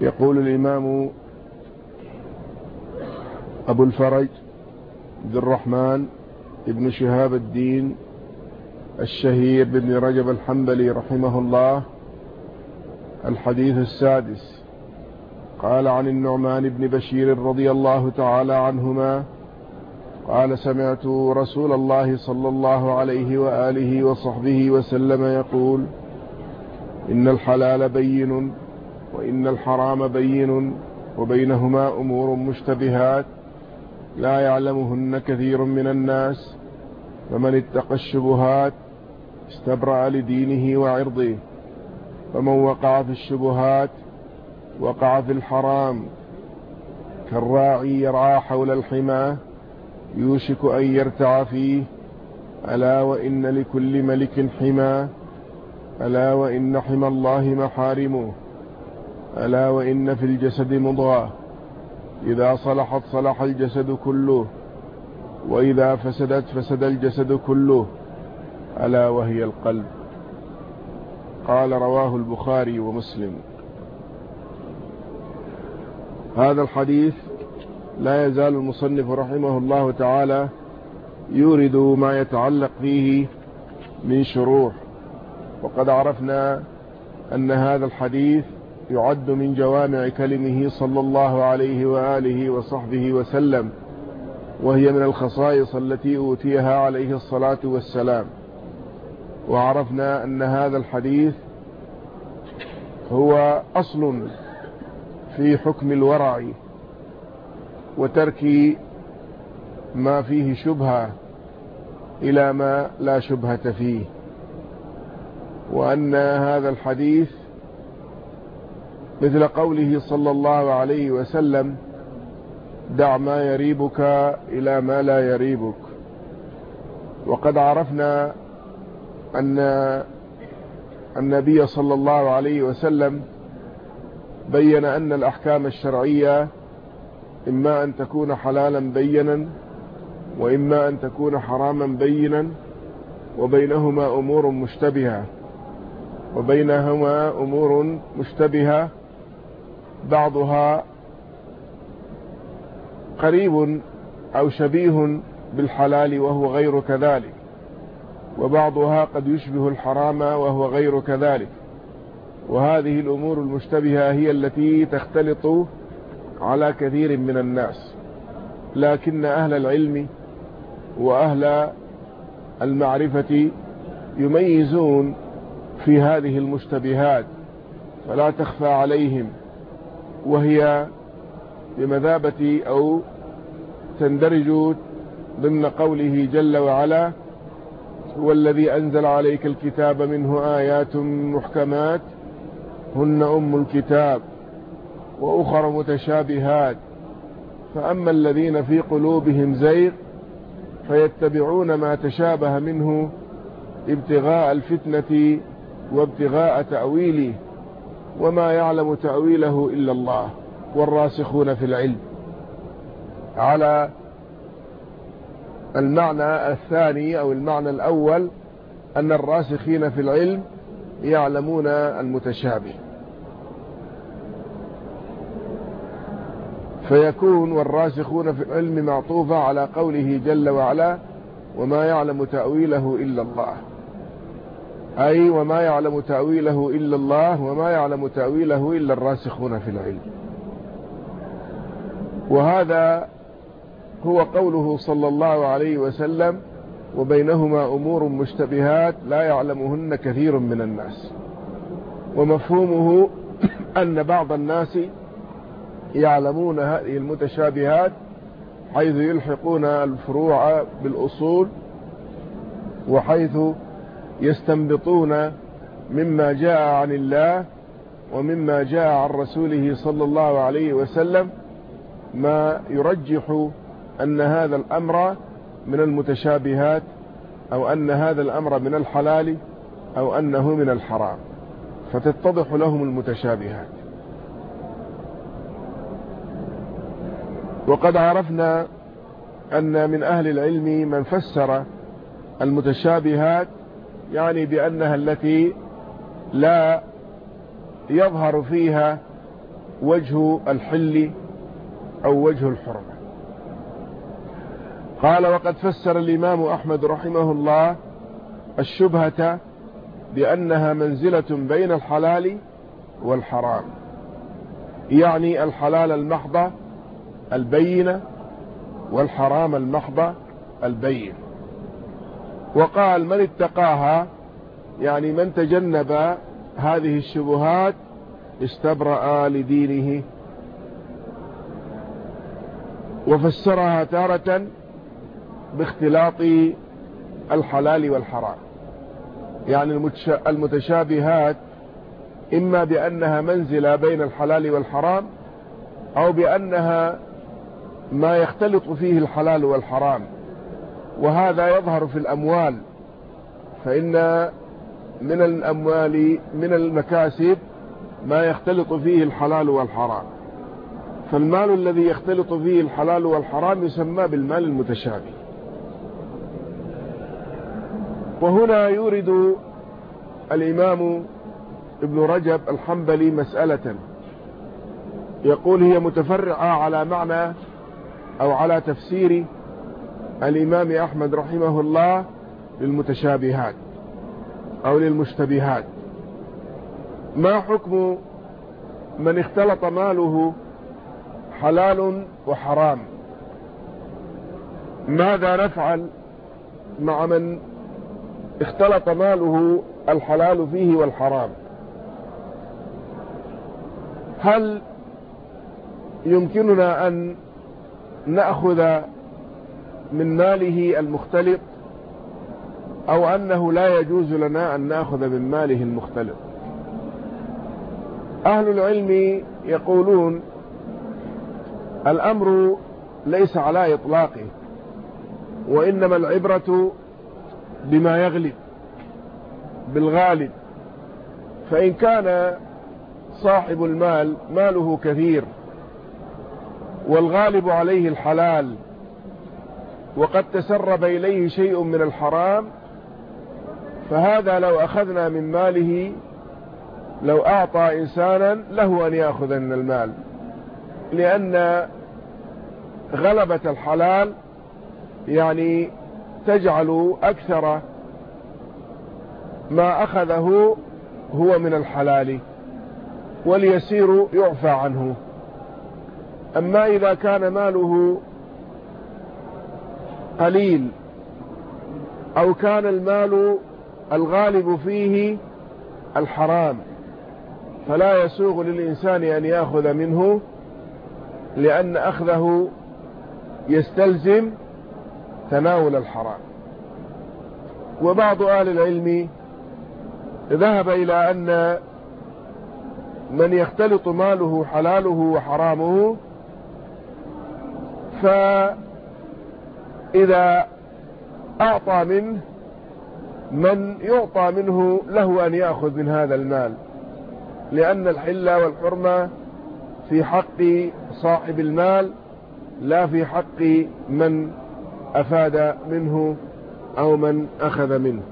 يقول الإمام أبو الفرج عبد الرحمن ابن شهاب الدين الشهير بن رجب الحنبلي رحمه الله الحديث السادس. قال عن النعمان بن بشير رضي الله تعالى عنهما قال سمعت رسول الله صلى الله عليه وآله وصحبه وسلم يقول إن الحلال بين وإن الحرام بين وبينهما أمور مشتبهات لا يعلمهن كثير من الناس فمن اتقى الشبهات استبرأ لدينه وعرضه فمن وقع في الشبهات وقع في الحرام كالراعي يرعى حول الحماه يوشك أن يرتع فيه ألا وإن لكل ملك حما ألا وإن حمى الله محارمه. ألا وإن في الجسد مضغة. إذا صلحت صلح الجسد كله وإذا فسدت فسد الجسد كله ألا وهي القلب. قال رواه البخاري ومسلم. هذا الحديث لا يزال المصنف رحمه الله تعالى يورد ما يتعلق فيه من شروح. وقد عرفنا أن هذا الحديث يعد من جوامع كلمه صلى الله عليه وآله وصحبه وسلم وهي من الخصائص التي أوتيها عليه الصلاة والسلام. وعرفنا أن هذا الحديث هو أصل في حكم الورع وترك ما فيه شبهة إلى ما لا شبهة فيه وأن هذا الحديث مثل قوله صلى الله عليه وسلم دع ما يريبك إلى ما لا يريبك. وقد عرفنا أن النبي صلى الله عليه وسلم بين أن الأحكام الشرعية إما أن تكون حلالا بينا وإما أن تكون حراما بينا وبينهما أمور مشتبهة وبينهما أمور مشتبهة بعضها قريب أو شبيه بالحلال وهو غير كذلك وبعضها قد يشبه الحرام وهو غير كذلك. وهذه الأمور المشتبهة هي التي تختلط على كثير من الناس. لكن أهل العلم وأهل المعرفة يميزون في هذه المشتبهات فلا تخفى عليهم. وهي بمذابة أو تندرج ضمن قوله جل وعلا هو الذي أنزل عليك الكتاب منه آيات محكمات هن أم الكتاب وأخر متشابهات. فأما الذين في قلوبهم زيغ فيتبعون ما تشابه منه ابتغاء الفتنة وابتغاء تأويله. وما يعلم تأويله إلا الله والراسخون في العلم. على المعنى الثاني أو المعنى الأول أن الراسخين في العلم يعلمون المتشابه. فيكون والراسخون في العلم معطوفة على قوله جل وعلا وما يعلم تأويله إلا الله. أي وما يعلم تأويله إلا الله وما يعلم تأويله إلا الراسخون في العلم. وهذا هو قوله صلى الله عليه وسلم وبينهما أمور مشتبهات لا يعلمهن كثير من الناس ومفهومه أن بعض الناس يعلمون هذه المتشابهات حيث يلحقون الفروع بالأصول وحيث يستنبطون مما جاء عن الله ومما جاء عن رسوله صلى الله عليه وسلم ما يرجح أن هذا الأمر من المتشابهات أو أن هذا الأمر من الحلال أو أنه من الحرام. فتتضح لهم المتشابهات. وقد عرفنا أن من أهل العلم من فسر المتشابهات يعني بأنها التي لا يظهر فيها وجه الحل أو وجه الحرمة. قال وقد فسر الإمام أحمد رحمه الله الشبهة بأنها منزلة بين الحلال والحرام يعني الحلال المحضة البينة والحرام المحضة البين. وقال من اتقاها؟ يعني من تجنب هذه الشبهات استبرأ لدينه. وفسرها تارة باختلاط الحلال والحرام. يعني المتشابهات إما بأنها منزلة بين الحلال والحرام أو بأنها ما يختلط فيه الحلال والحرام. وهذا يظهر في الأموال فإن من الأموال من المكاسب ما يختلط فيه الحلال والحرام. فالمال الذي يختلط فيه الحلال والحرام يسمى بالمال المتشابه. وهنا يورد الإمام ابن رجب الحنبلي مسألة يقول هي متفرعة على معنى أو على تفسير الإمام أحمد رحمه الله للمتشابهات أو للمشتبهات. ما حكم من اختلط ماله حلال وحرام؟ ماذا نفعل مع من اختلط ماله الحلال فيه والحرام؟ هل يمكننا أن نأخذ من ماله المختلط أو أنه لا يجوز لنا أن نأخذ من ماله المختلط. أهل العلم يقولون الأمر ليس على إطلاقه وإنما العبرة بما يغلب بالغالب. فإن كان صاحب المال ماله كثير والغالب عليه الحلال وقد تسرب إليه شيء من الحرام فهذا لو أخذنا من ماله لو أعطى إنسانا له أن يأخذ من المال. لأن غلبة الحلال يعني تجعل أكثر ما أخذه هو من الحلال واليسير يعفى عنه. أما إذا كان ماله قليل أو كان المال الغالب فيه الحرام فلا يسوغ للإنسان أن يأخذ منه لأن أخذه يستلزم تناول الحرام. وبعض أهل العلم ذهب إلى أن من يختلط ماله حلاله وحرامه فإذا أعطى منه من يعطى منه له أن يأخذ من هذا المال لأن الحل والحرمة في حق صاحب المال لا في حق من أفاد منه أو من أخذ منه.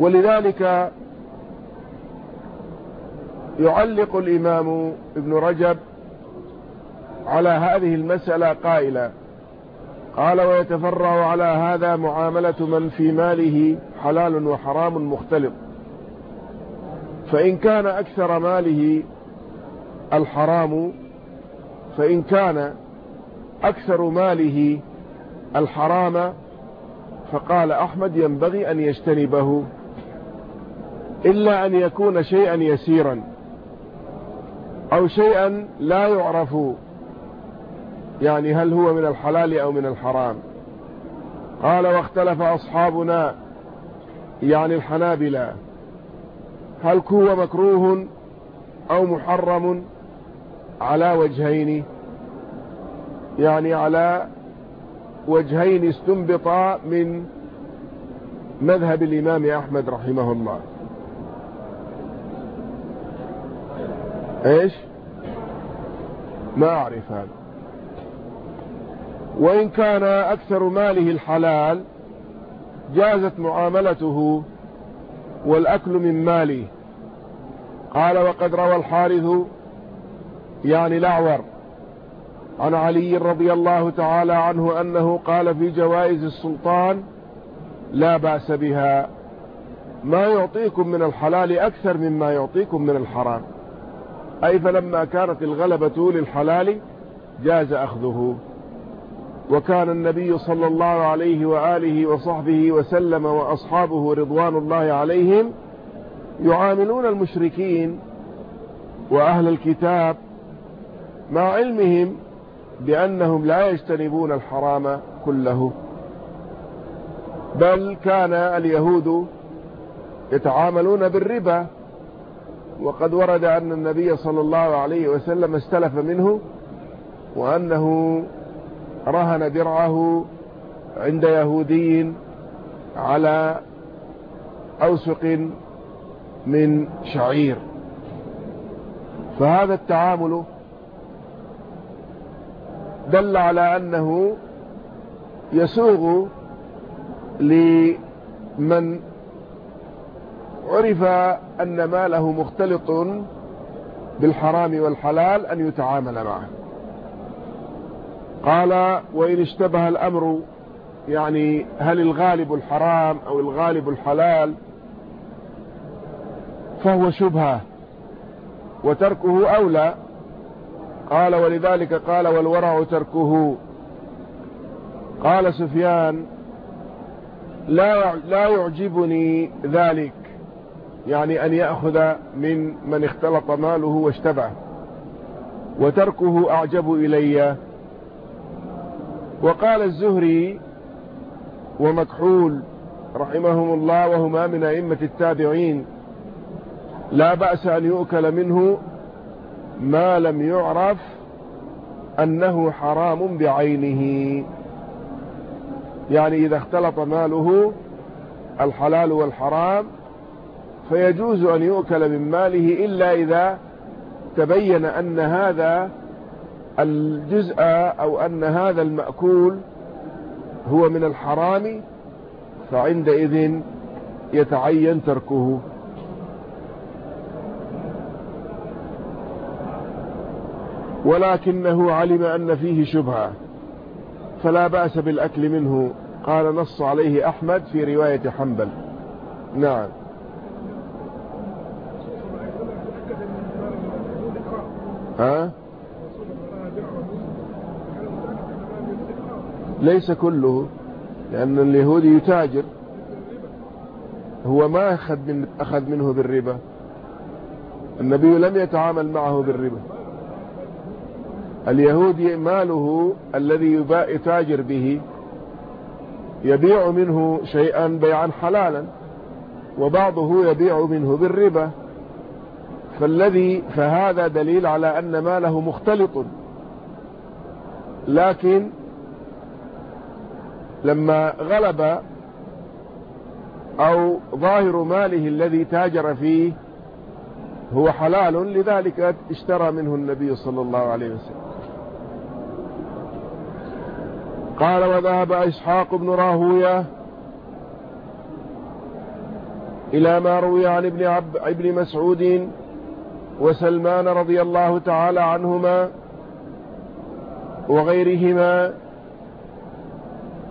ولذلك يعلق الإمام ابن رجب على هذه المسألة قائلا قال ويتفرع على هذا معاملة من في ماله حلال وحرام مختلط. فإن كان أكثر ماله الحرام فإن كان أكثر ماله الحرام فقال أحمد ينبغي أن يجتنبه إلا أن يكون شيئا يسيرا أو شيئا لا يعرف يعني هل هو من الحلال أو من الحرام؟ قال واختلف أصحابنا يعني الحنابلة هل هو مكروه أو محرم على وجهين؟ يعني على وجهين استنبطا من مذهب الإمام أحمد رحمه الله. إيش؟ ما أعرف هذا. وإن كان أكثر ماله الحلال جازت معاملته والأكل من ماله. قال وقد روى الحارث يعني الأعور عن علي رضي الله تعالى عنه أنه قال في جوائز السلطان لا بأس بها ما يعطيكم من الحلال أكثر مما يعطيكم من الحرام. أي فلما كانت الغلبة للحلال جاز أخذه. وكان النبي صلى الله عليه وآله وصحبه وسلم وأصحابه رضوان الله عليهم يعاملون المشركين وأهل الكتاب مع علمهم بأنهم لا يجتنبون الحرام كله. بل كان اليهود يتعاملون بالربا. وقد ورد أن النبي صلى الله عليه وسلم استلف منه وأنه رهن درعه عند يهودي على أوسق من شعير. فهذا التعامل دل على أنه يسوغ لمن عرف أن ماله مختلط بالحرام والحلال أن يتعامل معه. قال وإن اشتبه الأمر يعني هل الغالب الحرام أو الغالب الحلال فهو شبهة وتركه أولى قال ولذلك قال والورع تركه. قال سفيان لا لا يعجبني ذلك يعني أن يأخذ من من اختلط ماله واشتبع وتركه أعجب إلي. وقال الزهري ومكحول رحمهم الله وهما من أئمة التابعين لا بأس أن يؤكل منه ما لم يعرف أنه حرام بعينه. يعني إذا اختلط ماله الحلال والحرام فيجوز أن يؤكل من ماله إلا إذا تبين أن هذا الجزء أو أن هذا المأكول هو من الحرام فعندئذ يتعين تركه. ولكنه علم أن فيه شبهة فلا بأس بالأكل منه. قال نص عليه أحمد في رواية حنبل. نعم. ها؟ ليس كله لأن اليهودي يتاجر. هو ما أخذ, من أخذ منه بالربا. النبي لم يتعامل معه بالربا. اليهودي ماله الذي يتاجر به يبيع منه شيئا بيعا حلالا وبعضه يبيع منه بالربا. فالذي فهذا دليل على أن ماله مختلط. لكن لما غلب أو ظاهر ماله الذي تاجر فيه هو حلال لذلك اشترى منه النبي صلى الله عليه وسلم. قال وذهب إسحاق بن راهوية إلى ما روي عن ابن, عب ابن مسعود وسلمان رضي الله تعالى عنهما وغيرهما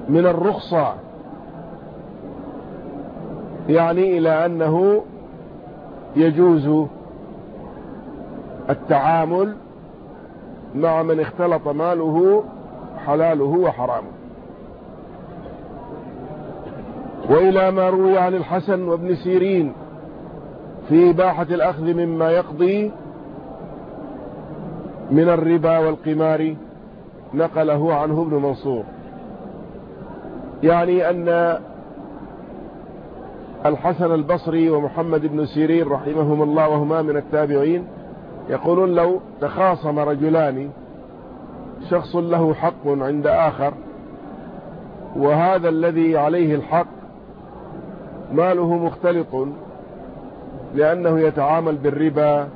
من الرخصة. يعني إلى أنه يجوز التعامل مع من اختلط ماله حلاله وحرامه. وإلى ما روي عن الحسن وابن سيرين في إباحة الأخذ مما يقضي من الربا والقمار نقله عنه ابن منصور. يعني أن الحسن البصري ومحمد بن سيرين رحمهم الله وهما من التابعين يقولون لو تخاصم رجلان شخص له حق عند آخر وهذا الذي عليه الحق ماله مختلط لأنه يتعامل بالربا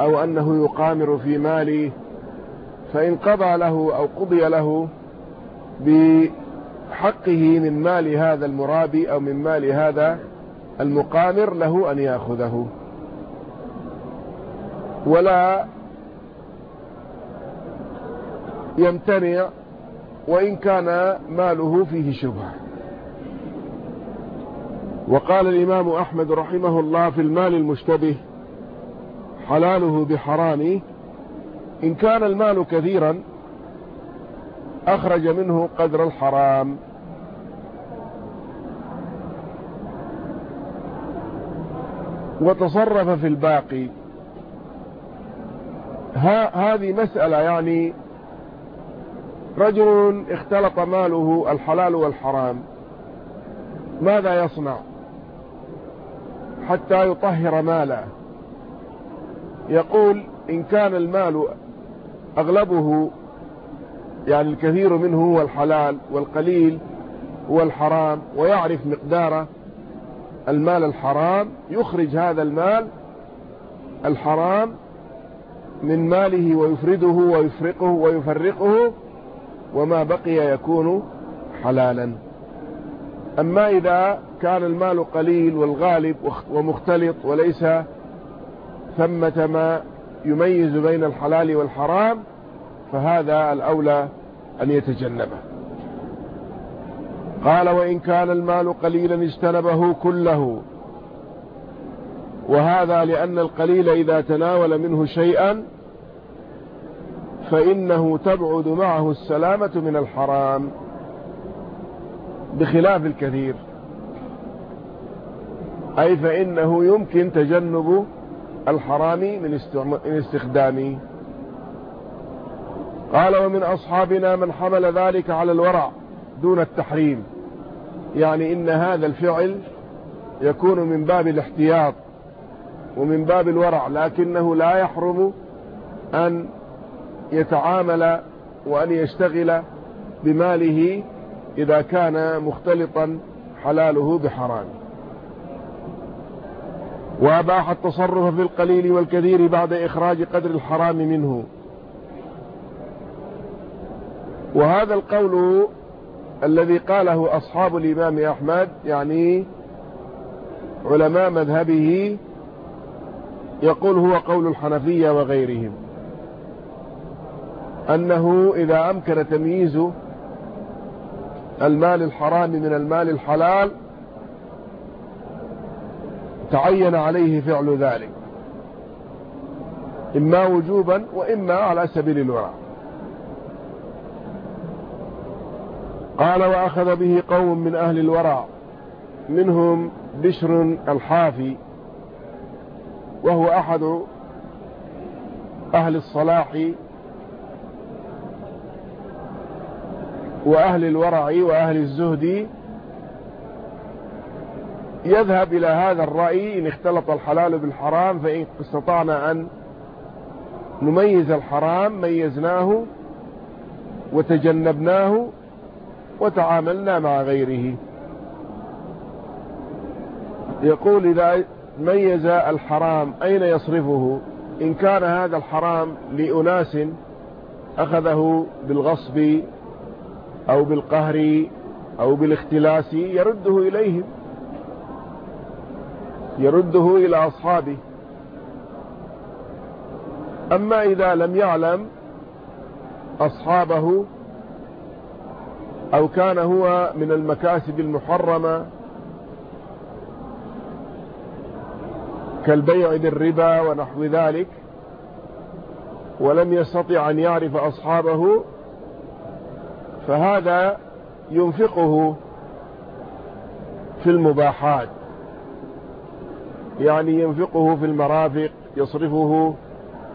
أو أنه يقامر في ماله فإن قضى له أو قضي له بحقه من مال هذا المرابي أو من مال هذا المقامر له أن يأخذه. ولا يمتنع وإن كان ماله فيه شبهة. وقال الإمام أحمد رحمه الله في المال المشتبه حلاله بحرامه إن كان المال كثيرا أخرج منه قدر الحرام. وتصرف في الباقي. ها هذه مسألة يعني رجل اختلط ماله الحلال والحرام. ماذا يصنع؟ حتى يطهر ماله. يقول إن كان المال أغلبه يعني الكثير منه هو الحلال والقليل هو الحرام ويعرف مقدار المال الحرام يخرج هذا المال الحرام من ماله ويفرده ويفرقه ويفرقه وما بقي يكون حلالا. أما إذا كان المال قليل والغالب ومختلط وليس ثمة ما يميز بين الحلال والحرام فهذا الأولى أن يتجنبه. قال وإن كان المال قليلا اجتنبه كله. وهذا لأن القليل إذا تناول منه شيئا فإنه تبعد معه السلامة من الحرام. بخلاف الكثير. أي فإنه يمكن تجنب الحرام من استخدامه قال ومن أصحابنا من حمل ذلك على الورع دون التحريم. يعني إن هذا الفعل يكون من باب الاحتياط ومن باب الورع لكنه لا يحرم أن يتعامل وأن يشتغل بماله إذا كان مختلطا حلاله بحرام. وأباح التصرف في القليل والكثير بعد إخراج قدر الحرام منه. وهذا القول الذي قاله أصحاب الإمام أحمد يعني علماء مذهبه يقول هو قول الحنفية وغيرهم. أنه إذا أمكن تمييز المال الحرام من المال الحلال تعين عليه فعل ذلك. إما وجوبا وإما على سبيل الورع. قال وأخذ به قوم من أهل الورع منهم بشر الحافي وهو أحد أهل الصلاح وأهل الورع وأهل الزهد. يذهب إلى هذا الرأي إن اختلط الحلال بالحرام فإن استطعنا أن نميز الحرام ميزناه وتجنبناه. وتعاملنا مع غيره. يقول إذا ميز الحرام أين يصرفه؟ إن كان هذا الحرام لأناس أخذه بالغصب أو بالقهر أو بالاختلاس يرده إليهم. يرده إلى أصحابه. أما إذا لم يعلم أصحابه أو كان هو من المكاسب المحرمة كالبيع بالربا ونحو ذلك ولم يستطع أن يعرف أصحابه فهذا ينفقه في المباحات. يعني ينفقه في المرافق يصرفه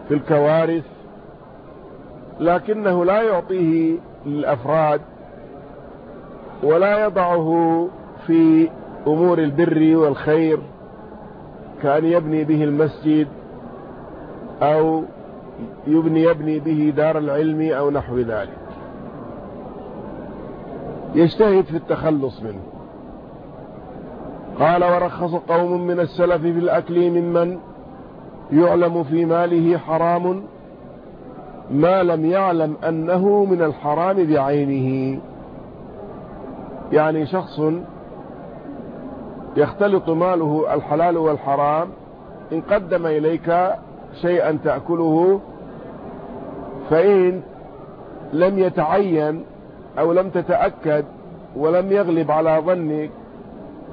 في الكوارث لكنه لا يعطيه للأفراد ولا يضعه في أمور البر والخير كأن يبني به المسجد أو يبني يبني به دار العلم أو نحو ذلك. يجتهد في التخلص منه. قال ورخص قوم من السلف في الأكل ممن يعلم في ماله حرام ما لم يعلم أنه من الحرام بعينه. يعني شخص يختلط ماله الحلال والحرام إن قدم إليك شيئا تأكله فإن لم يتعين أو لم تتأكد ولم يغلب على ظنك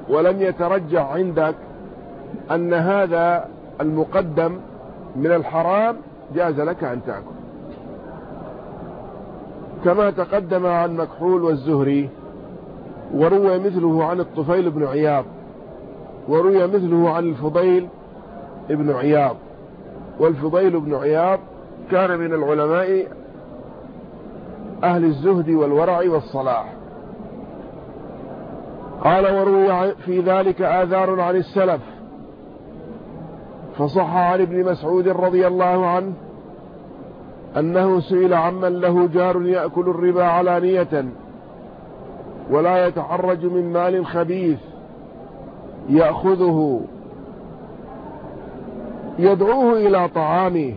ولم يترجح عندك أن هذا المقدم من الحرام جاز لك أن تأكل. كما تقدم عن مكحول والزهري وروي مثله عن الطفيل بن عياض وروي مثله عن الفضيل بن عياض والفضيل بن عياض كان من العلماء أهل الزهد والورع والصلاح. قال وروي في ذلك آثار عن السلف فصح عن ابن مسعود رضي الله عنه أنه سئل عمن له جار يأكل الربا علانية. ولا يتحرج من مال خبيث يأخذه يدعوه إلى طعامه.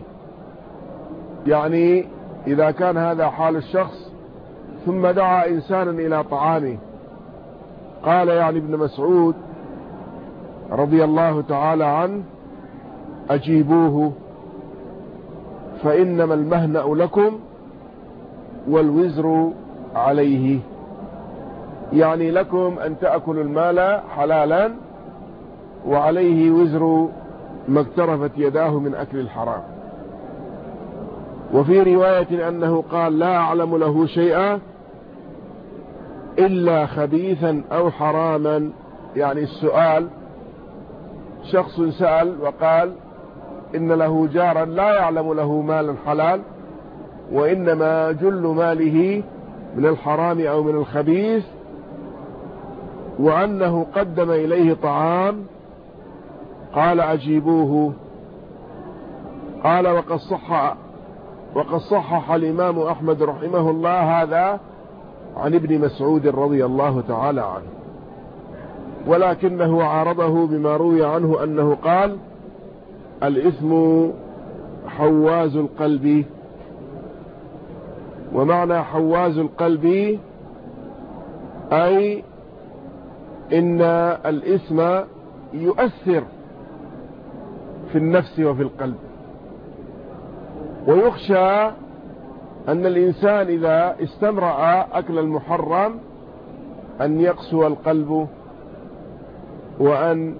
يعني إذا كان هذا حال الشخص ثم دعا إنسانا إلى طعامه. قال يعني ابن مسعود رضي الله تعالى عنه أجيبوه فإنما المهنأ لكم والوزر عليه. يعني لكم أن تأكلوا المال حلالا وعليه وزر ما اقترفت يداه من أكل الحرام. وفي رواية أنه قال لا أعلم له شيئا إلا خبيثا أو حراما. يعني السؤال شخص سأل وقال إن له جارا لا يعلم له مالا حلال وإنما جل ماله من الحرام أو من الخبيث. وأنه قدم إليه طعام قال أجيبوه. قال وقد صح وقد صحح الإمام أحمد رحمه الله هذا عن ابن مسعود رضي الله تعالى عنه. ولكنه عارضه بما روي عنه أنه قال الإثم حواز القلب. ومعنى حواز القلب أي إن الإثم يؤثر في النفس وفي القلب. ويخشى أن الإنسان إذا استمرأ أكل المحرم أن يقسو القلب وأن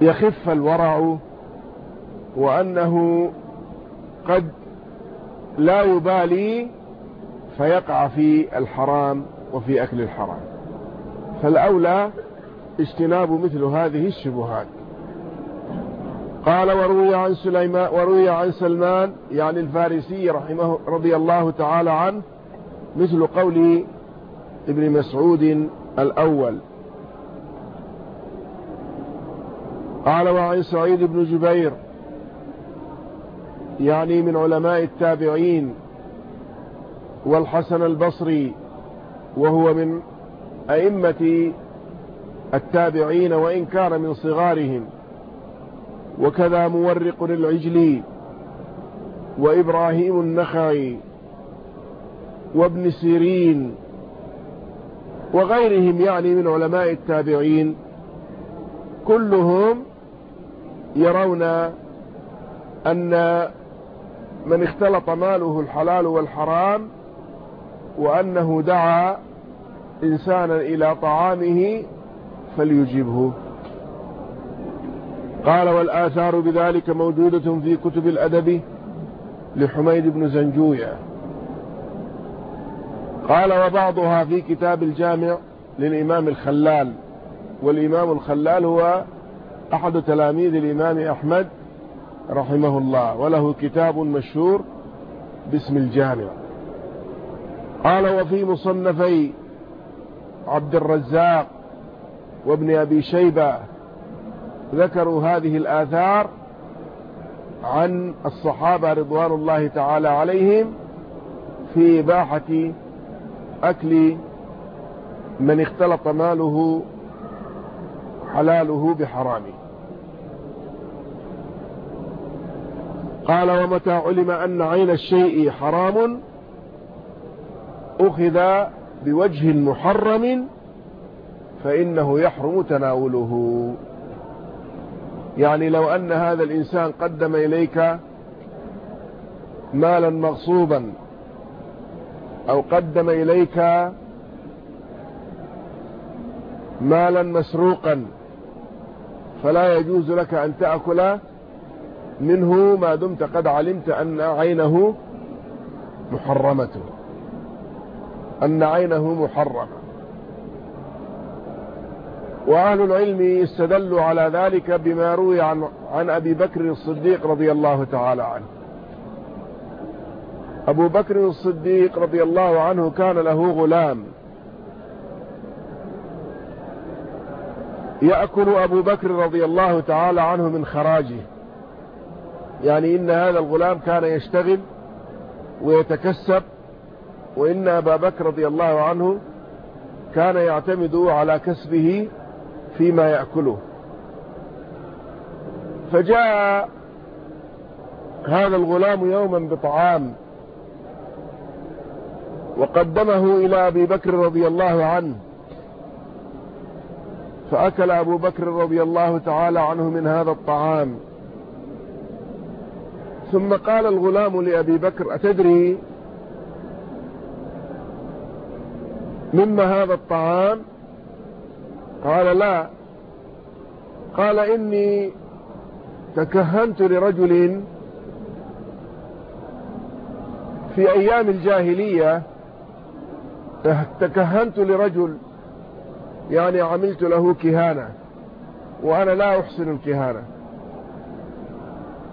يخف الورع وأنه قد لا يبالي فيقع في الحرام. وفي أكل الحرام. فالأولى اجتناب مثل هذه الشبهات. قال وروي عن سليمان وروي عن سلمان يعني الفارسي رحمه رضي الله تعالى عنه مثل قول ابن مسعود الأول. قال وعن سعيد بن جبير يعني من علماء التابعين والحسن البصري وهو من أئمة التابعين وإن كان من صغارهم. وكذا مورق العجلي وإبراهيم النخعي وابن سيرين وغيرهم يعني من علماء التابعين كلهم يرون أن من اختلط ماله الحلال والحرام وأنه دعا إنسانا إلى طعامه فليجبه قال والآثار بذلك موجودة في كتب الأدب لحميد بن زنجوية. قال وبعضها في كتاب الجامع للإمام الخلال. والإمام الخلال هو أحد تلاميذ الإمام أحمد رحمه الله وله كتاب مشهور باسم الجامع. قال وفي مصنفي عبد الرزاق وابن أبي شيبة ذكروا هذه الآثار عن الصحابة رضوان الله تعالى عليهم في إباحة أكل من اختلط ماله حلاله بحرامه. قال ومتى علم أن عين الشيء حرام؟ أخذ بوجه محرم فإنه يحرم تناوله. يعني لو أن هذا الإنسان قدم إليك مالا مغصوبا أو قدم إليك مالا مسروقا فلا يجوز لك أن تأكل منه ما دمت قد علمت أن عينه محرمة. أن عينه محرمة. وأهل العلم استدلوا على ذلك بما روي عن, عن أبي بكر الصديق رضي الله تعالى عنه. أبو بكر الصديق رضي الله عنه كان له غلام. يأكل أبو بكر رضي الله تعالى عنه من خراجه. يعني إن هذا الغلام كان يشتغل ويتكسب وإن أبا بكر رضي الله عنه كان يعتمد على كسبه فيما يأكله. فجاء هذا الغلام يوما بطعام وقدمه إلى أبي بكر رضي الله عنه فأكل أبو بكر رضي الله تعالى عنه من هذا الطعام. ثم قال الغلام لأبي بكر أتدري مما هذا الطعام؟ قال لا. قال إني تكهنت لرجل في أيام الجاهلية تكهنت لرجل يعني عملت له كهانة وأنا لا أحسن الكهانة.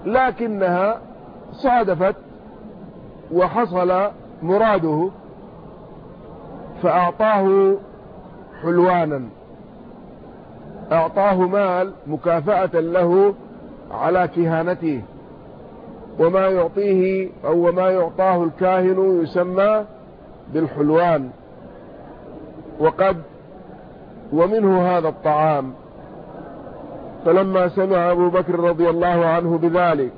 لكنها صادفت وحصل مراده فأعطاه حلوانا. أعطاه مال مكافأة له على كهانته. وما يعطيه أو ما يعطاه الكاهن يسمى بالحلوان. وقد ومنه هذا الطعام. فلما سمع أبو بكر رضي الله عنه بذلك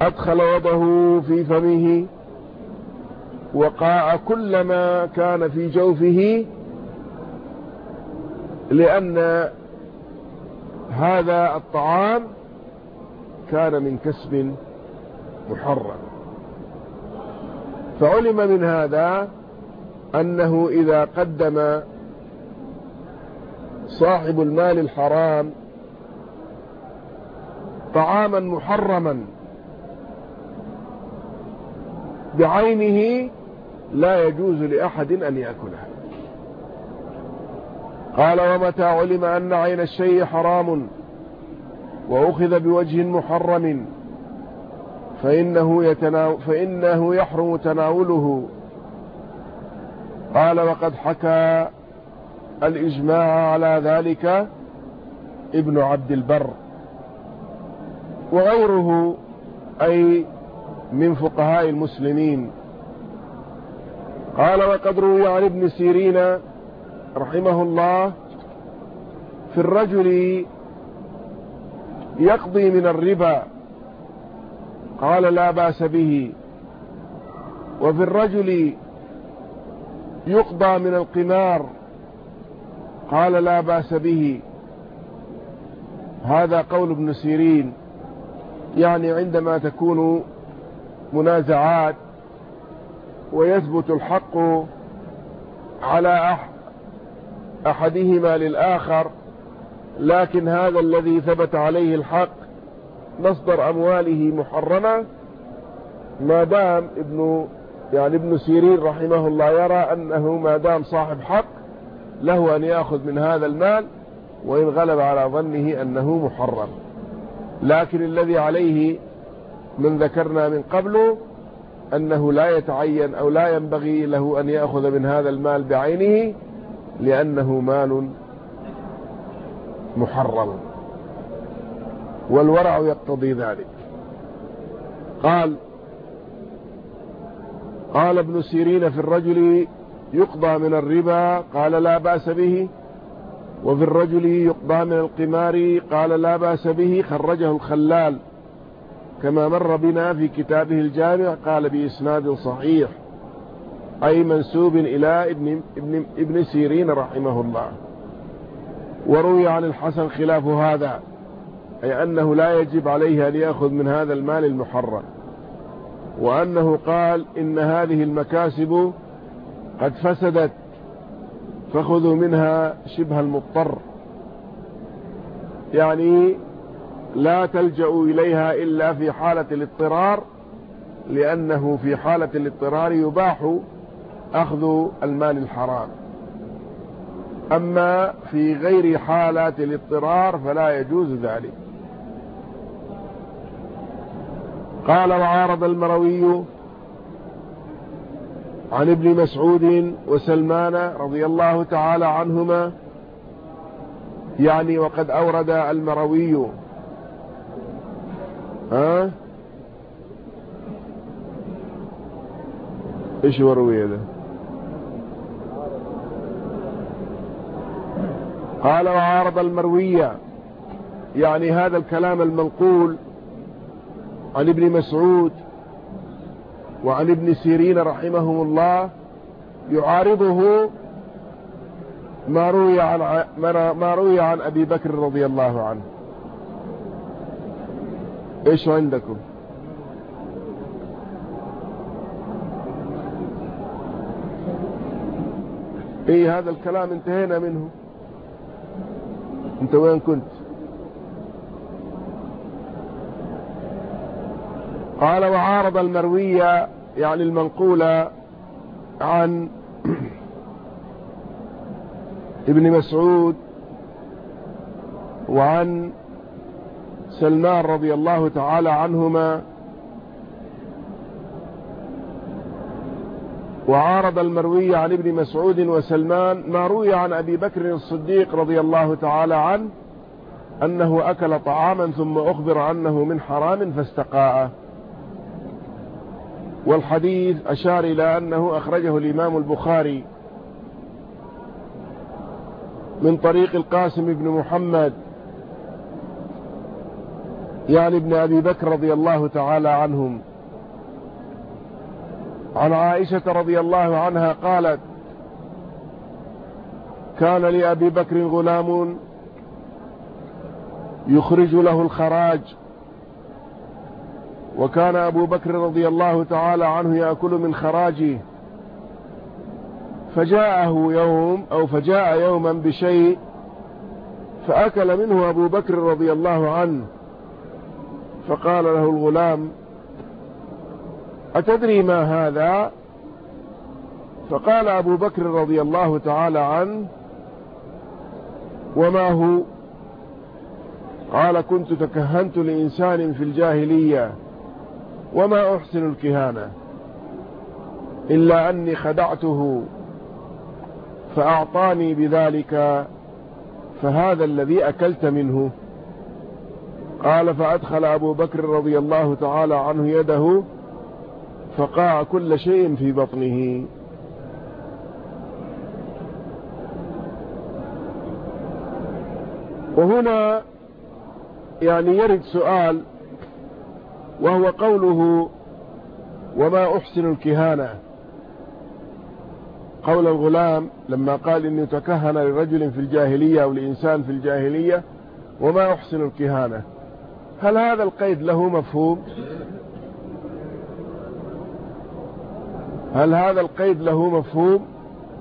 أدخل يده في فمه وقاء كل ما كان في جوفه لأن هذا الطعام كان من كسب محرم. فعلم من هذا أنه إذا قدم صاحب المال الحرام طعاما محرما بعينه لا يجوز لأحد أن يأكله قال ومتى علم أن عين الشيء حرام وأخذ بوجه محرم فإنه, يتناو فإنه يحرم تناوله؟ قال وقد حكى الإجماع على ذلك ابن عبد البر وغيره أي من فقهاء المسلمين. قال وقد روي عن ابن سيرين رحمه الله في الرجل يقضي من الربا. قال لا بأس به. وفي الرجل يقضى من القمار. قال لا بأس به. هذا قول ابن سيرين. يعني عندما تكون منازعات ويثبت الحق على أحدهما للآخر لكن هذا الذي ثبت عليه الحق مصدر أمواله محرمة ما دام ابن يعني ابن سيرين رحمه الله يرى أنه ما دام صاحب حق له أن يأخذ من هذا المال وإن غلب على ظنه أنه محرم. لكن الذي عليه من ذكرنا من قبله أنه لا يتعين أو لا ينبغي له أن يأخذ من هذا المال بعينه لأنه مال محرم. والورع يقتضي ذلك. قال قال ابن سيرين في الرجل يقضى من الربا قال لا بأس به. وفي الرجل يقضى من القمار قال لا بأس به خرجه الخلال. كما مر بنا في كتابه الجامع قال بإسناد صحيح أي منسوب إلى ابن, ابن, ابن سيرين رحمه الله. وروي عن الحسن خلاف هذا أي أنه لا يجب عليه أن يأخذ من هذا المال المحرم. وأنه قال إن هذه المكاسب قد فسدت فخذوا منها شبه المضطر. يعني لا تلجأوا إليها إلا في حالة الاضطرار لأنه في حالة الاضطرار يباح أخذ المال الحرام. أما في غير حالة الاضطرار فلا يجوز ذلك. قال وعارض المروي عن ابن مسعود وسلمان رضي الله تعالى عنهما يعني وقد أورد المروي ها؟ إيش وروي هذا؟ قال وعارض المروية. يعني هذا الكلام المنقول عن ابن مسعود وعن ابن سيرين رحمهم الله يعارضه ما روي عن ما روي عن أبي بكر رضي الله عنه. إيش عندكم؟ إيه هذا الكلام انتهينا منه. أنت وين كنت؟ قال وعارض المروية يعني المنقولة عن ابن مسعود وعن سلمان رضي الله تعالى عنهما وعارض المروي عن ابن مسعود وسلمان ما روي عن أبي بكر الصديق رضي الله تعالى عنه أنه أكل طعاما ثم أخبر أنه من حرام فاستقاء والحديث أشار إلى أنه أخرجه الإمام البخاري من طريق القاسم بن محمد يعني ابن أبي بكر رضي الله تعالى عنهم. عن عائشة رضي الله عنها قالت كان لأبي بكر غلام يخرج له الخراج وكان أبو بكر رضي الله تعالى عنه يأكل من خراجه. فجاءه يوم أو فجاء يوما بشيء فأكل منه أبو بكر رضي الله عنه. فقال له الغلام أتدري ما هذا؟ فقال أبو بكر رضي الله تعالى عنه وما هو؟ قال كنت تكهنت لإنسان في الجاهلية وما أحسن الكهانة إلا أني خدعته فأعطاني بذلك فهذا الذي أكلت منه. قال فأدخل أبو بكر رضي الله تعالى عنه يده فقاع كل شيء في بطنه. وهنا يعني يرد سؤال وهو قوله وما أحسن الكهانة. قول الغلام لما قال إني تكهن لرجل في الجاهلية أو لإنسان في الجاهلية وما أحسن الكهانة. هل هذا القيد له مفهوم؟ هل هذا القيد له مفهوم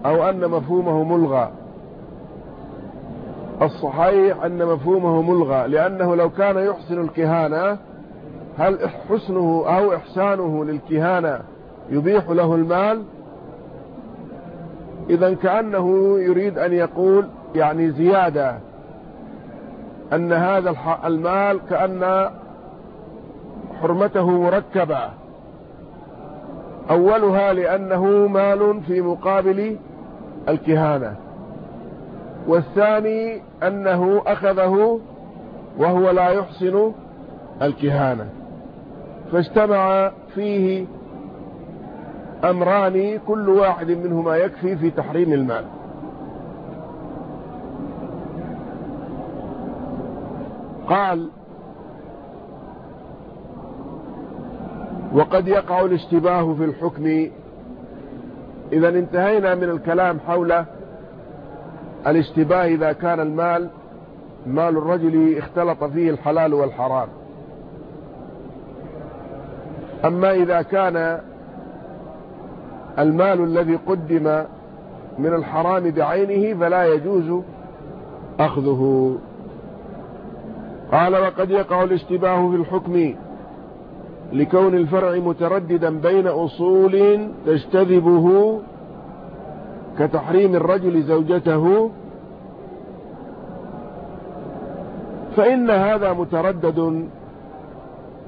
أو أن مفهومه ملغى؟ الصحيح أن مفهومه ملغى لأنه لو كان يحسن الكهانة هل حسنه أو إحسانه للكهانة يبيح له المال؟ إذا كأنه يريد أن يقول يعني زيادة أن هذا المال كأن حرمته مركبة. أولها لأنه مال في مقابل الكهانة. والثاني أنه أخذه وهو لا يحسن الكهانة. فاجتمع فيه أمران كل واحد منهما يكفي في تحريم المال. قال وقد يقع الاشتباه في الحكم. إذا انتهينا من الكلام حول الاشتباه إذا كان المال مال الرجل اختلط فيه الحلال والحرام. أما إذا كان المال الذي قدم من الحرام بعينه فلا يجوز أخذه. قال وقد يقع الاشتباه في الحكم لكون الفرع مترددا بين أصول تجتذبه كتحريم الرجل زوجته. فإن هذا متردد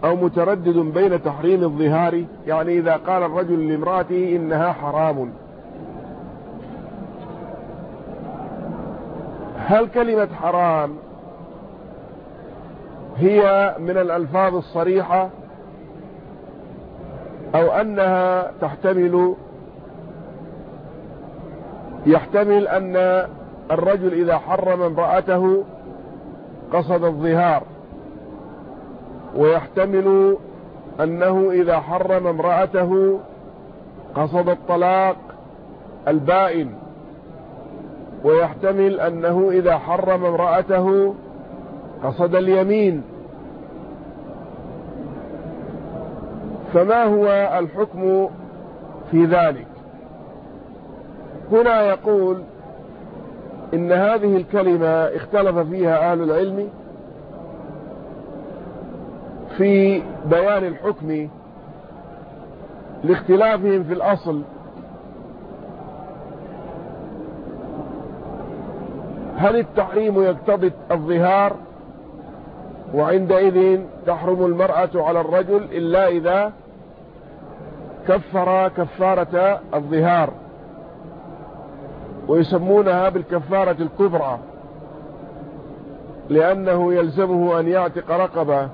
أو متردد بين تحريم الظهار يعني إذا قال الرجل لامرأته إنها حرام. هل كلمة حرام هي من الألفاظ الصريحة أو أنها تحتمل يحتمل أن الرجل إذا حرم امرأته قصد الظهار ويحتمل أنه إذا حرم امرأته قصد الطلاق البائن ويحتمل أنه إذا حرم امرأته قصد اليمين. فما هو الحكم في ذلك؟ هنا يقول إن هذه الكلمة اختلف فيها أهل العلم في بيان الحكم لاختلافهم في الأصل. هل التحريم يقتضي الظهار؟ وعندئذ تحرم المرأة على الرجل إلا إذا كفر كفارة الظهار. ويسمونها بالكفارة الكبرى لأنه يلزمه أن يعتق رقبة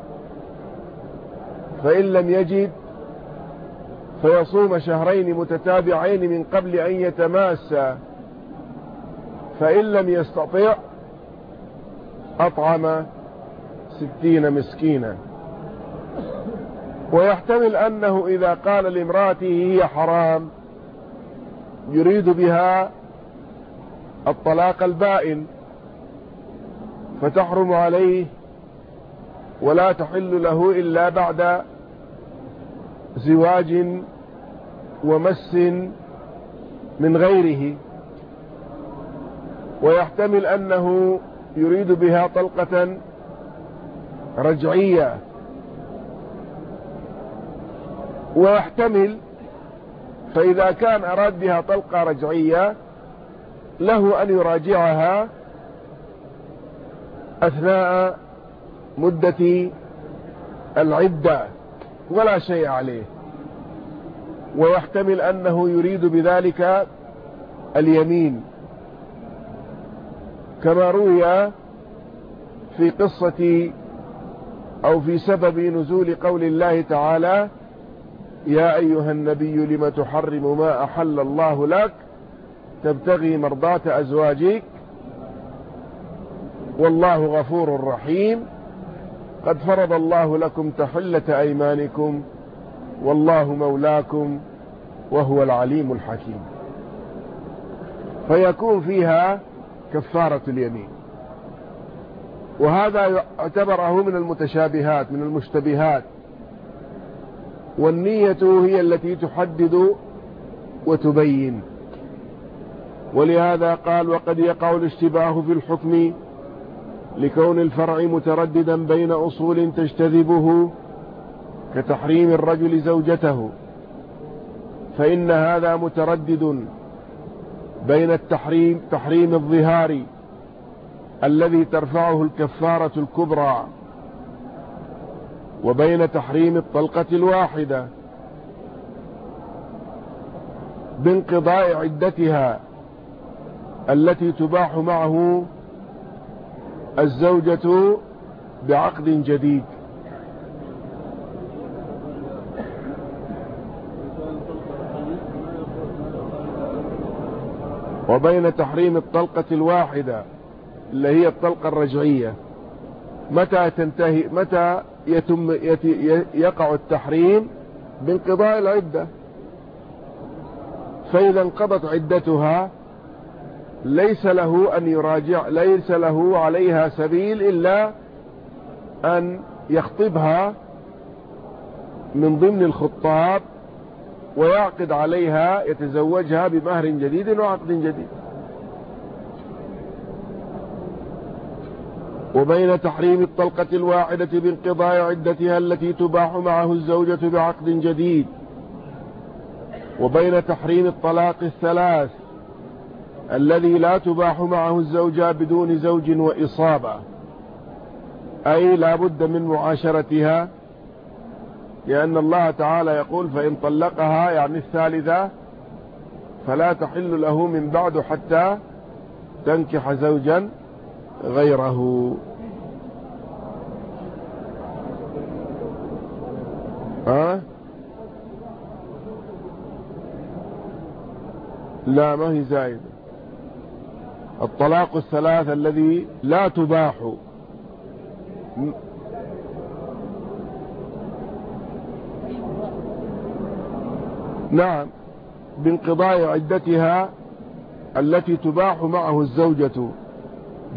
فإن لم يجد فيصوم شهرين متتابعين من قبل أن يتماسى فإن لم يستطع أطعم ستين مسكينا. ويحتمل أنه إذا قال لامرأته هي حرام يريد بها الطلاق البائن فتحرم عليه ولا تحل له إلا بعد زواج ومس من غيره. ويحتمل أنه يريد بها طلقة رجعية. ويحتمل فإذا كان أراد بها طلقة رجعية له أن يراجعها أثناء مدة العدة ولا شيء عليه. ويحتمل أنه يريد بذلك اليمين. كما روي في قصة أو في سبب نزول قول الله تعالى يا أيها النبي لم تحرم ما أحل الله لك؟ تبتغي مرضاة أزواجك؟ والله غفور رحيم. قد فرض الله لكم تحلة أيمانكم والله مولاكم وهو العليم الحكيم. فيكون فيها كفارة اليمين. وهذا يعتبره من المتشابهات من المشتبهات. والنية هي التي تحدد وتبين. ولهذا قال وقد يقع الاشتباه في الحكم لكون الفرع مترددا بين أصول تجتذبه كتحريم الرجل زوجته فإن هذا متردد بين التحريم تحريم الظهار الذي ترفعه الكفارة الكبرى وبين تحريم الطلقة الواحدة بانقضاء عدتها التي تباح معه الزوجة بعقد جديد. وبين تحريم الطلقة الواحدة اللي هي الطلقة الرجعية. متى تنتهي متى يتم يقع التحريم؟ بانقضاء العدة. فإذا انقضت عدتها ليس له أن يراجع ليس له عليها سبيل إلا أن يخطبها من ضمن الخطاب ويعقد عليها يتزوجها بمهر جديد وعقد جديد. وبين تحريم الطلقة الواحدة بانقضاء عدتها التي تباح معه الزوجة بعقد جديد. وبين تحريم الطلاق الثلاث الذي لا تباح معه الزوجة بدون زوج وإصابة. أي لا بد من معاشرتها لأن الله تعالى يقول فإن طلقها يعني الثالثة فلا تحل له من بعد حتى تنكح زوجا غيره. ها؟ لا ما هي زايدة الطلاق الثلاث الذي لا تباح. نعم بانقضاء عدتها التي تباح معه الزوجة.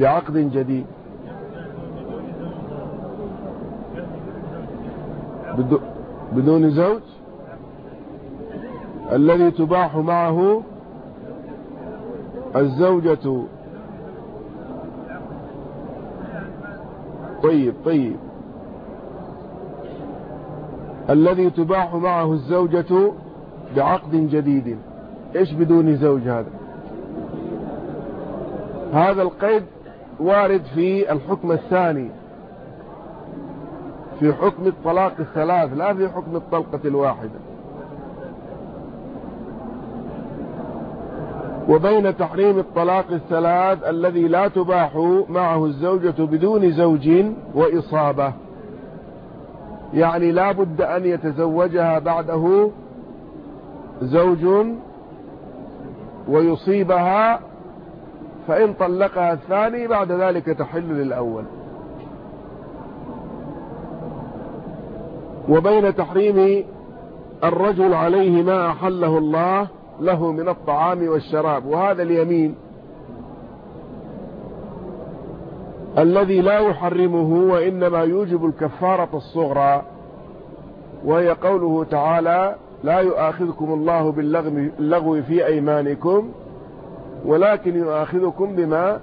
بعقد جديد. بدون زوج؟ الذي تباح معه الزوجة. طيب طيب. الذي تباح معه الزوجة بعقد جديد. إيش بدون زوج هذا؟ هذا القيد وارد في الحكم الثاني في حكم الطلاق الثلاث لا في حكم الطلقة الواحدة. وبين تحريم الطلاق الثلاث الذي لا تباح معه الزوجة بدون زوج وإصابة. يعني لا بد أن يتزوجها بعده زوج ويصيبها فإن طلقها الثاني بعد ذلك تحل للأول. وبين تحريم الرجل عليه ما أحله الله له من الطعام والشراب وهذا اليمين الذي لا يحرمه وإنما يوجب الكفارة الصغرى وهي قوله تعالى لا يؤاخذكم الله باللغو في أيمانكم ولكن يؤاخذكم بما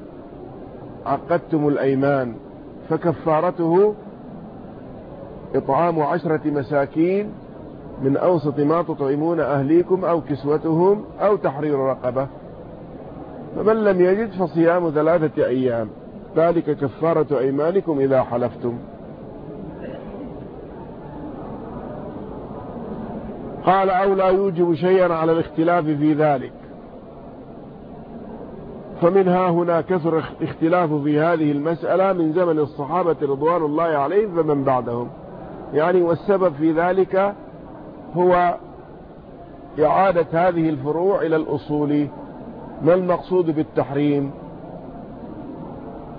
عقدتم الأيمان فكفارته إطعام عشرة مساكين من أوسط ما تطعمون أهليكم أو كسوتهم أو تحرير رقبة. فمن لم يجد فصيام ثلاثة أيام ذلك كفارة أيمانكم إذا حلفتم. قال أو لا يوجب شيئا على الاختلاف في ذلك. فمنها هنا كثر اختلاف في هذه المسألة من زمن الصحابة رضوان الله عليهم فمن بعدهم. يعني والسبب في ذلك هو إعادة هذه الفروع إلى الأصول. ما المقصود بالتحريم؟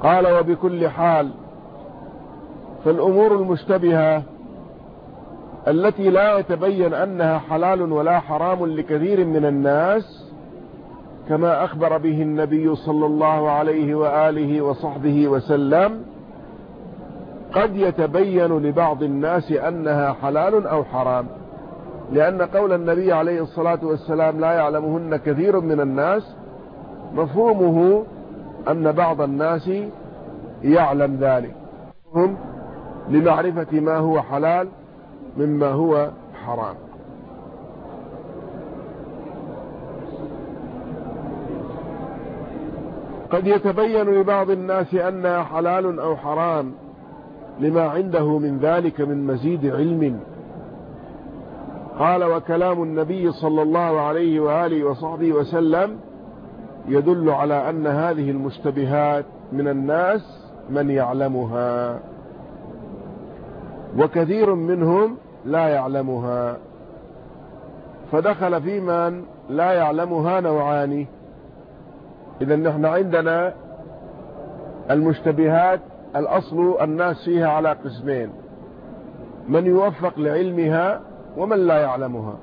قال وبكل حال فالأمور المشتبهة التي لا يتبين أنها حلال ولا حرام لكثير من الناس كما أخبر به النبي صلى الله عليه وآله وصحبه وسلم قد يتبين لبعض الناس أنها حلال أو حرام لأن قول النبي عليه الصلاة والسلام لا يعلمهن كثير من الناس مفهومه أن بعض الناس يعلم ذلك. هم لمعرفة ما هو حلال مما هو حرام. قد يتبين لبعض الناس أنها حلال أو حرام لما عنده من ذلك من مزيد علم. قال وكلام النبي صلى الله عليه وآله وصحبه وسلم يدل على أن هذه المشتبهات من الناس من يعلمها وكثير منهم لا يعلمها. فدخل في من لا يعلمها نوعان إذا نحن عندنا المشتبهات الأصل الناس فيها على قسمين. من يوفق لعلمها ومن لا يعلمها.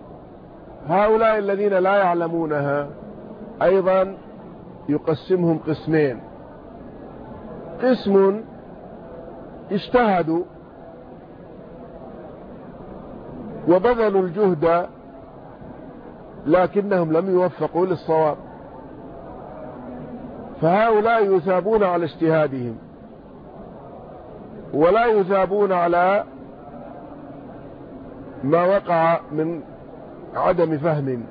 هؤلاء الذين لا يعلمونها أيضا يقسمهم قسمين. قسم وبذلوا الجهد لكنهم لم يوفقوا للصواب. فهؤلاء يثابون على اجتهادهم ولا يثابون على ما وقع من عدم فهم.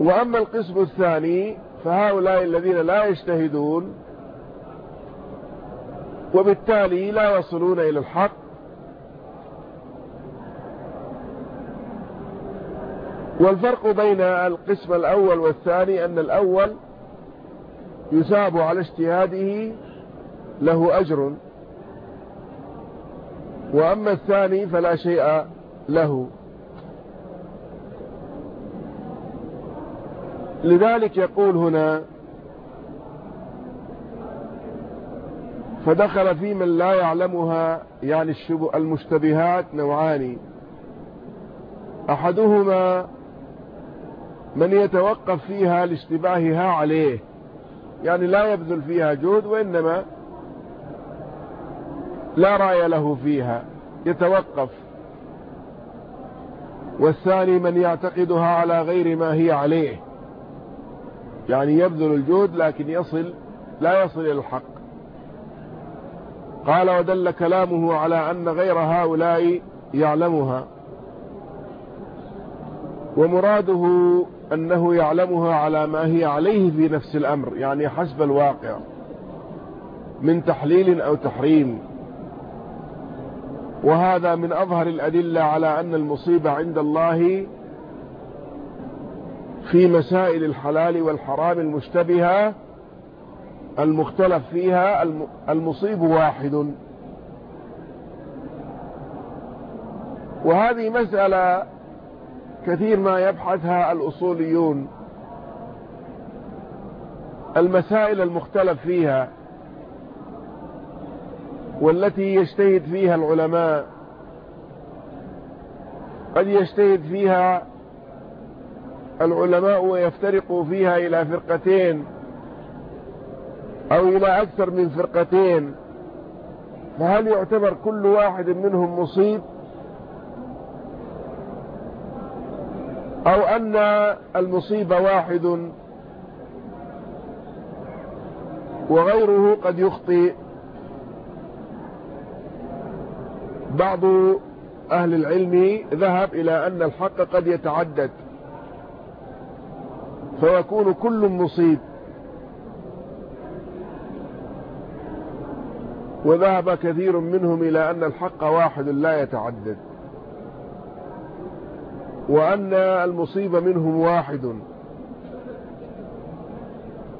وأما القسم الثاني فهؤلاء الذين لا يجتهدون وبالتالي لا يصلون إلى الحق والفرق بين القسم الأول والثاني أن الأول يثاب على اجتهاده له أجر وأما الثاني فلا شيء له. لذلك يقول هنا فدخل في من لا يعلمها يعني المشتبهات نوعان. أحدهما من يتوقف فيها لاشتباهها عليه. يعني لا يبذل فيها جهد وإنما لا رأي له فيها. يتوقف. والثاني من يعتقدها على غير ما هي عليه. يعني يبذل الجهد لكن يصل لا يصل إلى الحق. قال ودل كلامه على أن غير هؤلاء يعلمها. ومراده أنه يعلمها على ما هي عليه في نفس الأمر يعني حسب الواقع من تحليل أو تحريم. وهذا من أظهر الأدلة على أن المصيبة عند الله في مسائل الحلال والحرام المشتبهة المختلف فيها المصيب واحد. وهذه مسألة كثير ما يبحثها الأصوليون. المسائل المختلف فيها والتي يجتهد فيها العلماء. قد يجتهد فيها العلماء ويفترقوا فيها إلى فرقتين أو إلى أكثر من فرقتين. فهل يعتبر كل واحد منهم مصيب؟ أو أن المصيبة واحد وغيره قد يخطئ بعض أهل العلم ذهب إلى أن الحق قد يتعدد فيكون كل مصيب. وذهب كثير منهم إلى أن الحق واحد لا يتعدد. وأن المصيبة منهم واحد.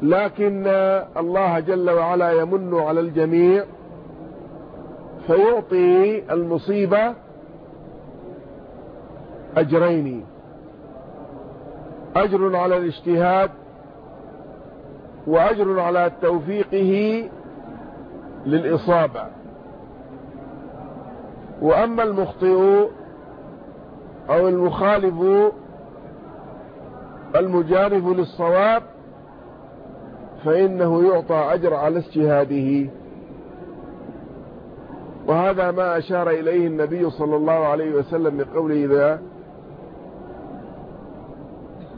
لكن الله جل وعلا يمن على الجميع فيعطي المصيبة أجرين. أجر على الاجتهاد وأجر على توفيقه للإصابة. وأما المخطئ أو المخالف المجانب للصواب فإنه يعطى أجر على اجتهاده. وهذا ما أشار إليه النبي صلى الله عليه وسلم بقوله إذا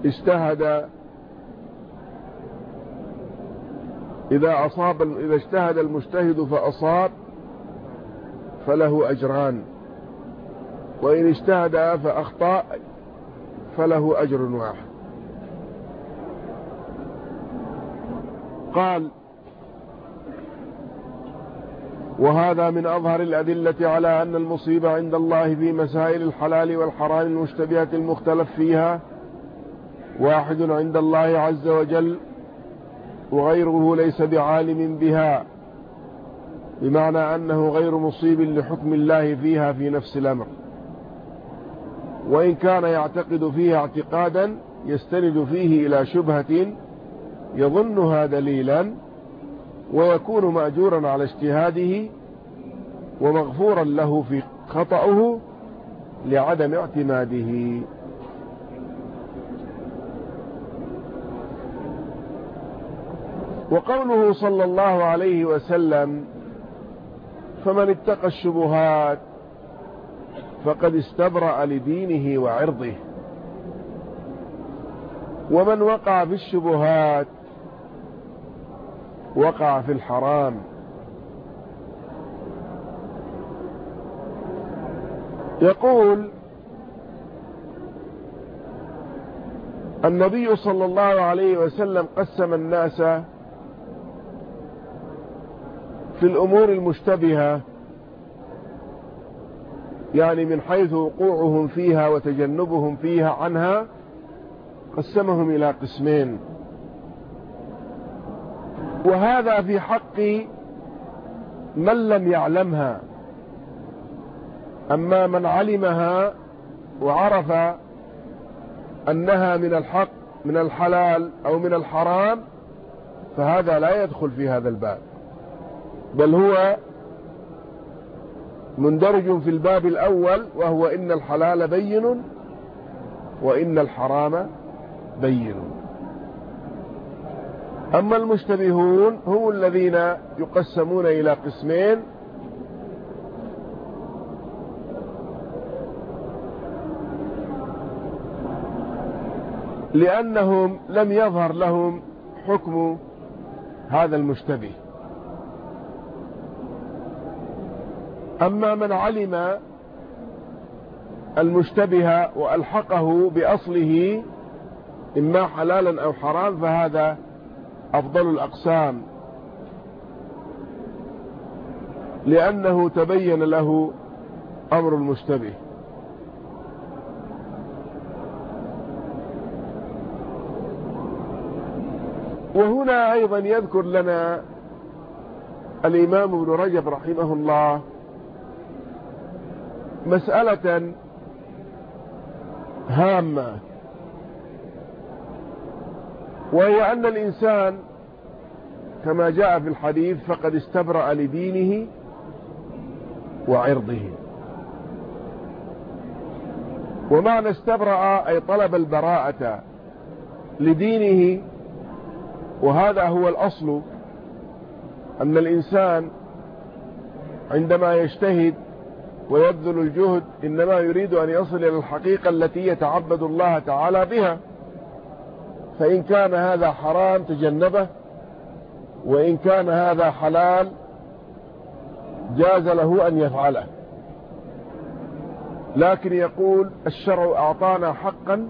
اجتهد إذا أصاب إذا اجتهد المجتهد فأصاب فله أجران. وإن اجتهد فأخطأ فله أجر واحد. قال وهذا من أظهر الأدلة على أن المصيبة عند الله في مسائل الحلال والحرام المشتبهة المختلف فيها واحد عند الله عز وجل وغيره ليس بعالم بها بمعنى أنه غير مصيب لحكم الله فيها في نفس الأمر. وإن كان يعتقد فيها اعتقادا يستند فيه إلى شبهة يظنها دليلا ويكون مأجورا على اجتهاده ومغفورا له في خطأه لعدم اعتماده. وقوله صلى الله عليه وسلم فمن اتقى الشبهات فقد استبرأ لدينه وعرضه. ومن وقع في الشبهات وقع في الحرام. يقول النبي صلى الله عليه وسلم قسم الناس في الأمور المشتبهة يعني من حيث وقوعهم فيها وتجنبهم فيها عنها قسمهم إلى قسمين. وهذا في حق من لم يعلمها. أما من علمها وعرف أنها من الحق من الحلال أو من الحرام فهذا لا يدخل في هذا الباب. بل هو مندرج في الباب الأول وهو إن الحلال بين وإن الحرام بين. أما المشتبهون هم الذين يقسمون إلى قسمين. لأنهم لم يظهر لهم حكم هذا المشتبه. أما من علم المشتبه وألحقه بأصله إما حلالا أو حرام فهذا أفضل الأقسام. لأنه تبين له أمر المشتبه. وهنا أيضا يذكر لنا الإمام ابن رجب رحمه الله مسألة هامة وهي أن الإنسان كما جاء في الحديث فقد استبرأ لدينه وعرضه. ومعنى استبرأ أي طلب البراءة لدينه وهذا هو الأصل أن الإنسان عندما يجتهد ويبذل الجهد إنما يريد أن يصل إلى الحقيقة التي يتعبد الله تعالى بها. فإن كان هذا حرام تجنبه وإن كان هذا حلال جاز له أن يفعله. لكن يقول الشرع أعطانا حقا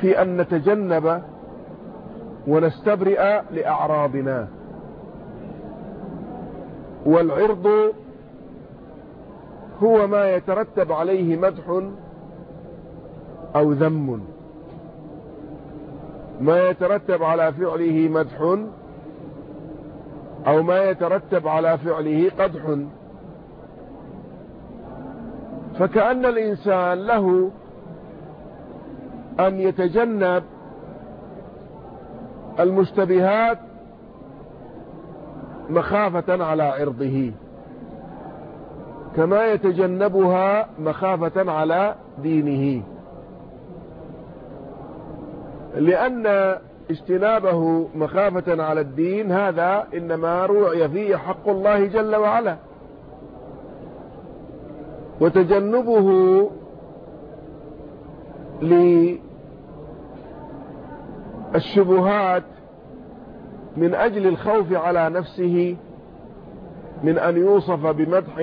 في أن نتجنب ونستبرئ لأعراضنا. والعرض هو ما يترتب عليه مدح أو ذم. ما يترتب على فعله مدح أو ما يترتب على فعله قدح. فكأن الإنسان له أن يتجنب المشتبهات مخافة على عرضه. كما يتجنبها مخافة على دينه. لأن اجتنابه مخافة على الدين هذا إنما روعي فيه حق الله جل وعلا. وتجنبه للشبهات من أجل الخوف على نفسه من أن يوصف بمدح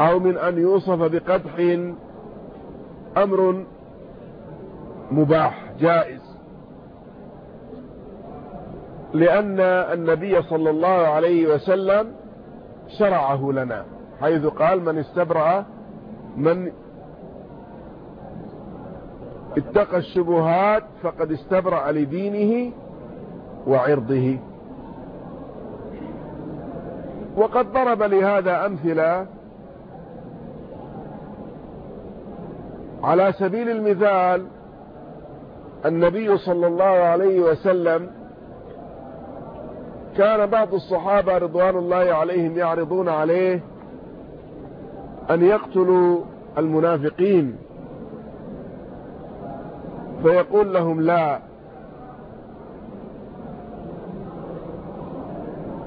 أو من أن يوصف بقدح أمر مباح جائز. لأن النبي صلى الله عليه وسلم شرعه لنا حيث قال من استبرأ من اتقى الشبهات فقد استبرأ لدينه وعرضه. وقد ضرب لهذا أمثلة على سبيل المثال النبي صلى الله عليه وسلم كان بعض الصحابة رضوان الله عليهم يعرضون عليه أن يقتلوا المنافقين. فيقول لهم لا.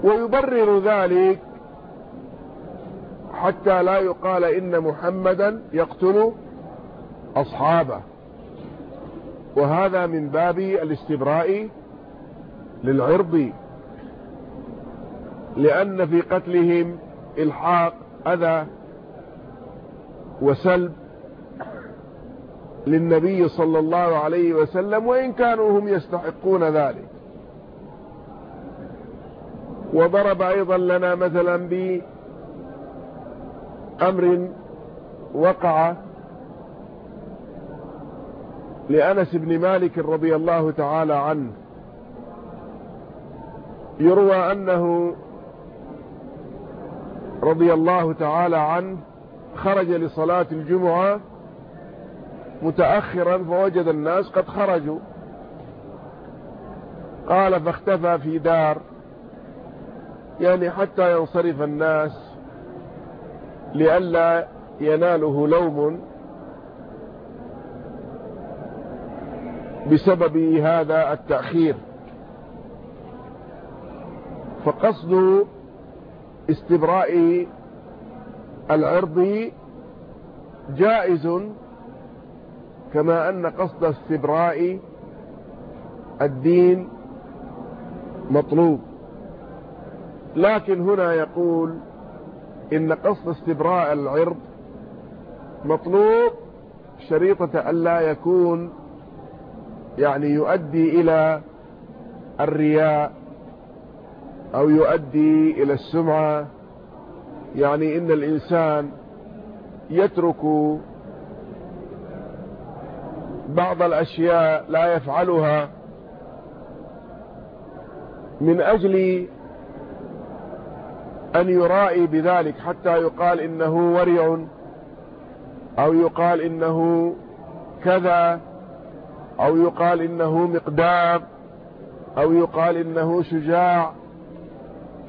ويبرر ذلك حتى لا يقال إن محمدا يقتل أصحابه. وهذا من باب الاستبراء للعرض لأن في قتلهم إلحاق أذى وسلب للنبي صلى الله عليه وسلم وإن كانوا هم يستحقون ذلك. وضرب أيضا لنا مثلا بأمر وقع لأنس بن مالك رضي الله تعالى عنه يروى أنه رضي الله تعالى عنه خرج لصلاة الجمعة متأخرا فوجد الناس قد خرجوا. قال فاختفى في دار يعني حتى ينصرف الناس لئلا يناله لوم بسبب هذا التأخير. فقصد استبراء العرض جائز كما أن قصد استبراء الدين مطلوب. لكن هنا يقول إن قصد استبراء العرض مطلوب شريطة ألا يكون يعني يؤدي إلى الرياء أو يؤدي إلى السمعة. يعني إن الإنسان يترك بعض الأشياء لا يفعلها من أجل أن يرائي بذلك حتى يقال إنه ورع أو يقال إنه كذا. أو يقال إنه مقدام أو يقال إنه شجاع.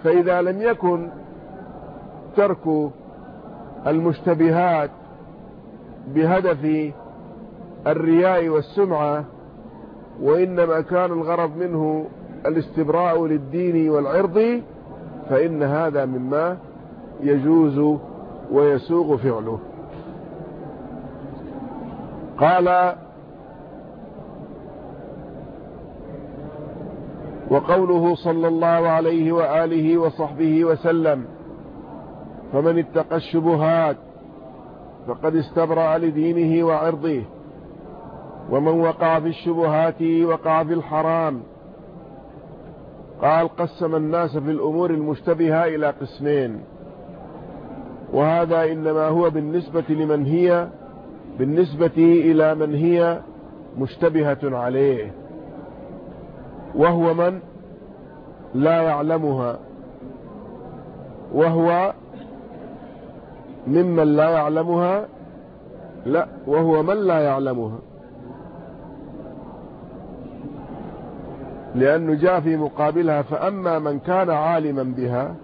فإذا لم يكن ترك المشتبهات بهدف الرياء والسمعة وإنما كان الغرض منه الاستبراء للدين والعرض فإن هذا مما يجوز ويسوغ فعله. قال وقوله صلى الله عليه وآله وصحبه وسلم فمن اتقى الشبهات فقد استبرأ لدينه وعرضه ومن وقع في الشبهات وقع في الحرام. قال قسم الناس في الأمور المشتبهة إلى قسمين وهذا إنما هو بالنسبة لمن هي بالنسبة إلى من هي مشتبهة عليه. وهو من لا يعلمها وهو ممن لا يعلمها لا وهو من لا يعلمها. لأنه جاء في مقابلها فأما من كان عالما بها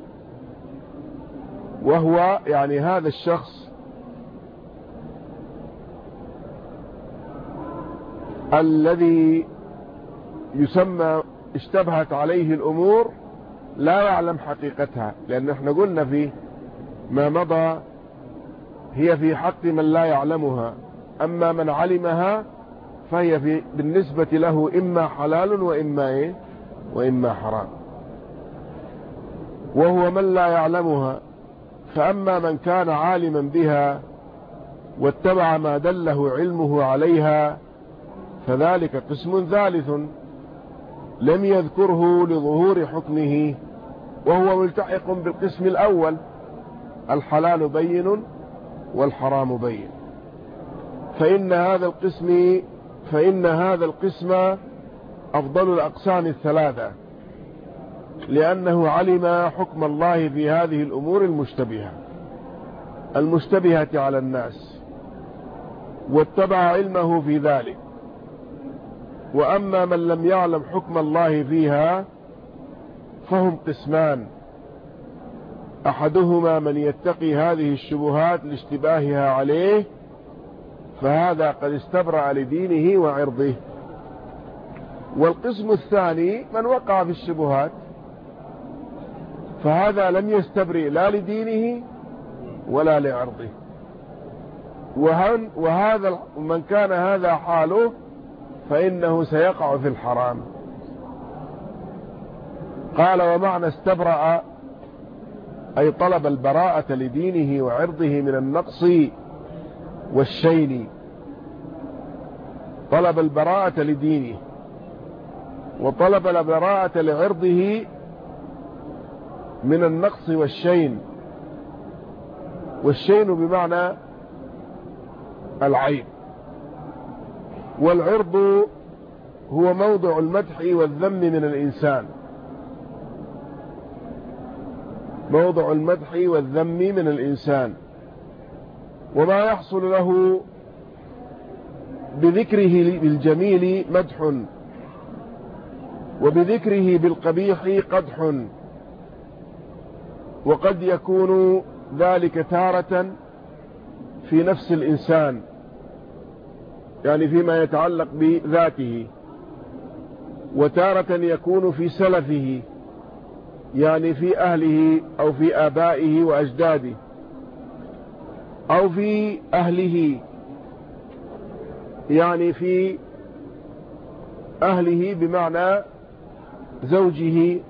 وهو يعني هذا الشخص الذي يسمى اشتبهت عليه الأمور لا يعلم حقيقتها لأن إحنا قلنا في ما مضى هي في حق من لا يعلمها أما من علمها فهي في بالنسبة له إما حلال وإما إيه؟ وإما حرام. وهو من لا يعلمها فأما من كان عالما بها واتبع ما دله علمه عليها فذلك قسم ثالث. لم يذكره لظهور حكمه وهو ملتحق بالقسم الأول. الحلال بين والحرام بين. فإن هذا القسم فإن هذا القسم أفضل الأقسام الثلاثة لأنه علم حكم الله في هذه الأمور المشتبهة المشتبهة على الناس واتبع علمه في ذلك. وأما من لم يعلم حكم الله فيها فهم قسمان. أحدهما من يتقي هذه الشبهات لاشتباهها عليه فهذا قد استبرأ لدينه وعرضه. والقسم الثاني من وقع في الشبهات فهذا لم يستبرئ لا لدينه ولا لعرضه. وهذا من كان هذا حاله فإنه سيقع في الحرام. قال ومعنى استبرأ أي طلب البراءة لدينه وعرضه من النقص والشين. طلب البراءة لدينه وطلب البراءة لعرضه من النقص والشين. والشين بمعنى العيب والعرض هو موضع المدح والذم من الإنسان. موضع المدح والذم من الإنسان. وما يحصل له بذكره بالجميل مدح وبذكره بالقبيح قدح. وقد يكون ذلك تارة في نفس الإنسان. يعني فيما يتعلق بذاته وتارة يكون في سلفه يعني في أهله أو في آبائه وأجداده أو في أهله يعني في أهله بمعنى زوجه